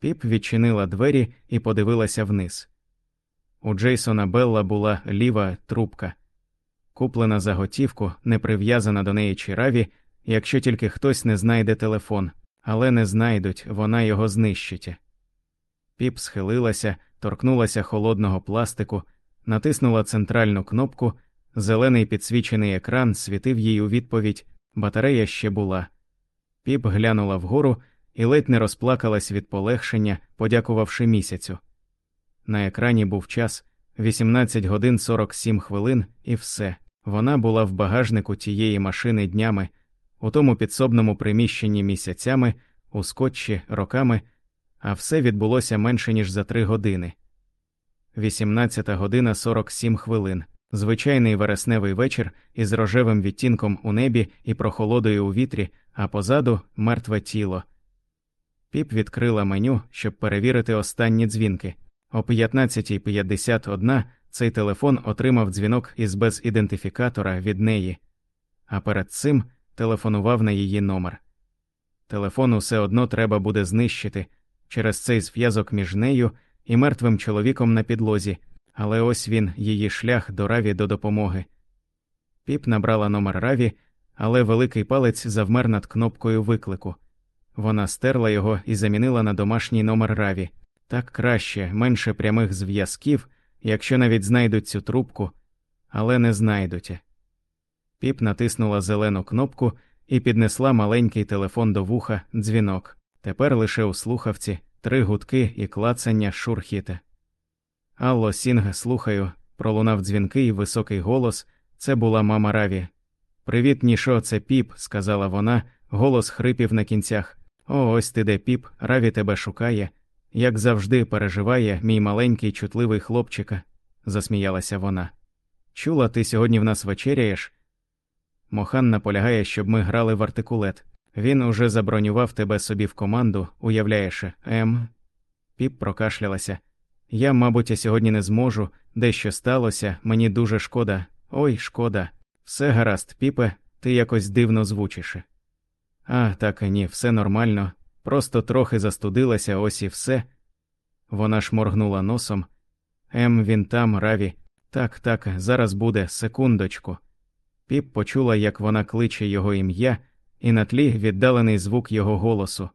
Піп відчинила двері і подивилася вниз. У Джейсона Белла була ліва трубка, куплена за готівку, не прив'язана до неї чираві, якщо тільки хтось не знайде телефон, але не знайдуть, вона його знищить. Піп схилилася, торкнулася холодного пластику, натиснула центральну кнопку, зелений підсвічений екран світив їй у відповідь, батарея ще була. Піп глянула вгору і ледь не розплакалась від полегшення, подякувавши місяцю. На екрані був час 18 годин 47 хвилин, і все. Вона була в багажнику тієї машини днями, у тому підсобному приміщенні місяцями, у скотчі роками, а все відбулося менше ніж за три години. 18 година 47 хвилин. Звичайний вересневий вечір із рожевим відтінком у небі і прохолодою у вітрі, а позаду мертве тіло. Піп відкрила меню, щоб перевірити останні дзвінки. О 15.51 цей телефон отримав дзвінок із безідентифікатора від неї, а перед цим телефонував на її номер. Телефон усе одно треба буде знищити через цей зв'язок між нею і мертвим чоловіком на підлозі, але ось він, її шлях до раві до допомоги. Піп набрала номер раві, але великий палець завмер над кнопкою виклику. Вона стерла його і замінила на домашній номер раві. Так краще, менше прямих зв'язків, якщо навіть знайдуть цю трубку, але не знайдуть. Піп натиснула зелену кнопку і піднесла маленький телефон до вуха, дзвінок. Тепер лише у слухавці три гудки і клацання шурхіте. Алло, Сінг, слухаю, пролунав дзвінкий високий голос. Це була мама Раві. Привіт, Нішо, це піп, сказала вона, голос хрипів на кінцях. О, ось ти де піп, Раві тебе шукає. Як завжди переживає мій маленький чутливий хлопчика, засміялася вона. Чула, ти сьогодні в нас вечеряєш? Мохан наполягає, щоб ми грали в артикулет. Він уже забронював тебе собі в команду, уявляєш, ем. Піп прокашлялася. Я, мабуть, сьогодні не зможу, дещо сталося, мені дуже шкода. Ой, шкода. Все гаразд, піпе, ти якось дивно звучиш. А, так ні, все нормально, просто трохи застудилася, ось і все. Вона шморгнула носом. Ем, він там, раві. Так, так, зараз буде, секундочку. Піп почула, як вона кличе його ім'я, і на тлі віддалений звук його голосу.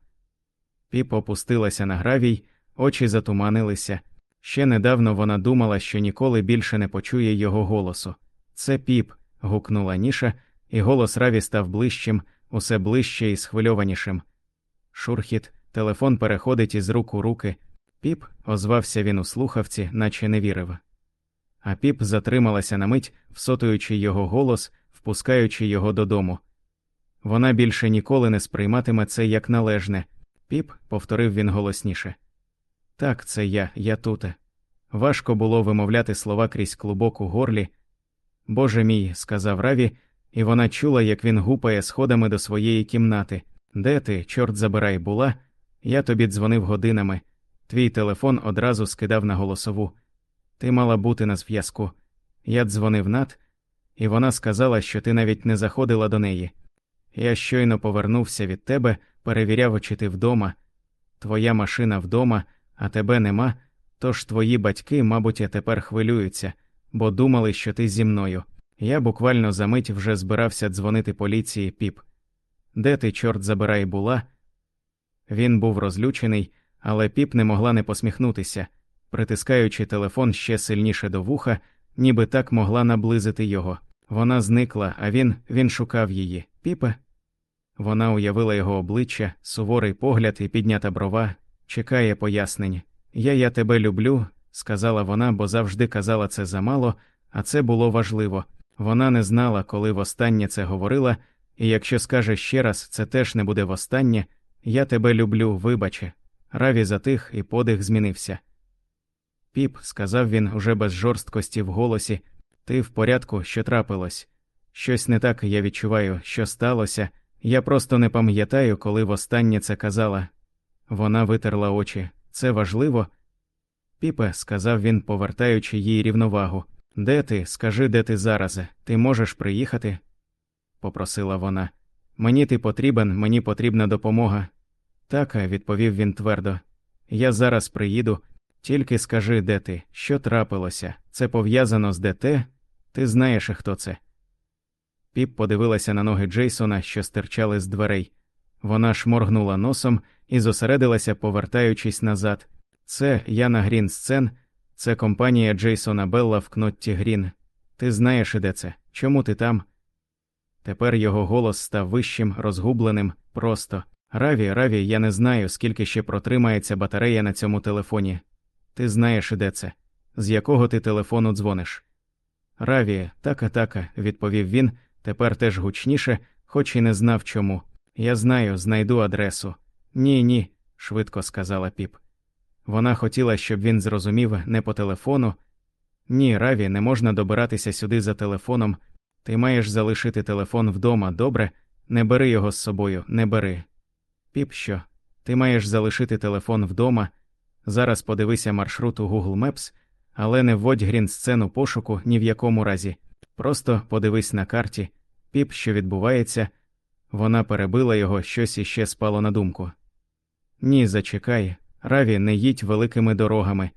Піп опустилася на гравій, очі затуманилися. Ще недавно вона думала, що ніколи більше не почує його голосу. Це піп. гукнула Ніша, і голос Раві став ближчим, усе ближче і схвильованішим. Шурхіт, телефон переходить із рук у руки. Піп, озвався він у слухавці, наче не вірив. А піп затрималася на мить, всотуючи його голос, впускаючи його додому. Вона більше ніколи не сприйматиме це як належне. Піп, повторив він голосніше. Так, це я, я туте. Важко було вимовляти слова крізь клубок у горлі. Боже мій, сказав Раві, і вона чула, як він гупає сходами до своєї кімнати. Де ти, чорт забирай, була? Я тобі дзвонив годинами. Твій телефон одразу скидав на голосову. Ти мала бути на зв'язку. Я дзвонив над, і вона сказала, що ти навіть не заходила до неї. Я щойно повернувся від тебе, перевіряв, чи ти вдома. Твоя машина вдома, а тебе нема. Тож твої батьки, мабуть, тепер хвилюються, бо думали, що ти зі мною. Я буквально за мить вже збирався дзвонити поліції піп. Де ти, чорт забирай, була? Він був розлючений, але піп не могла не посміхнутися, притискаючи телефон ще сильніше до вуха, ніби так могла наблизити його. Вона зникла, а він він шукав її. Піпе? Вона уявила його обличчя, суворий погляд і піднята брова, чекає пояснень. Я я тебе люблю, сказала вона, бо завжди казала це замало, а це було важливо. Вона не знала, коли востаннє це говорила, і якщо скаже ще раз, це теж не буде востаннє. Я тебе люблю, вибаче. Раві затих, і подих змінився. Піп, сказав він уже без жорсткості в голосі, ти в порядку, що трапилось. Щось не так я відчуваю, що сталося. Я просто не пам'ятаю, коли востаннє це казала. Вона витерла очі. Це важливо? Піпе, сказав він, повертаючи їй рівновагу. Де ти? Скажи, де ти зараз? Ти можеш приїхати? попросила вона. Мені ти потрібен, мені потрібна допомога. Так, відповів він твердо. Я зараз приїду, тільки скажи, де ти, що трапилося, це пов'язано з ДТ, ти знаєш, хто це. Піп подивилася на ноги Джейсона, що стирчали з дверей. Вона шморгнула носом і зосередилася, повертаючись назад. Це Яна Грін Сцен, це компанія Джейсона Белла в Кнотті Грін. Ти знаєш, де це? Чому ти там? Тепер його голос став вищим, розгубленим, просто. Раві, Раві, я не знаю, скільки ще протримається батарея на цьому телефоні. Ти знаєш, де це, з якого ти телефону дзвониш. Раві, така така, відповів він, тепер теж гучніше, хоч і не знав чому. Я знаю, знайду адресу. Ні, ні, швидко сказала піп. Вона хотіла, щоб він зрозумів не по телефону. Ні, Раві, не можна добиратися сюди за телефоном. Ти маєш залишити телефон вдома, добре? Не бери його з собою, не бери. Піп, що? Ти маєш залишити телефон вдома. Зараз подивися маршрут у Google Maps, але не вводь грін сцену пошуку ні в якому разі. Просто подивись на карті, піп, що відбувається. Вона перебила його, щось іще спало на думку. Ні, зачекай, Раві, не їдь великими дорогами.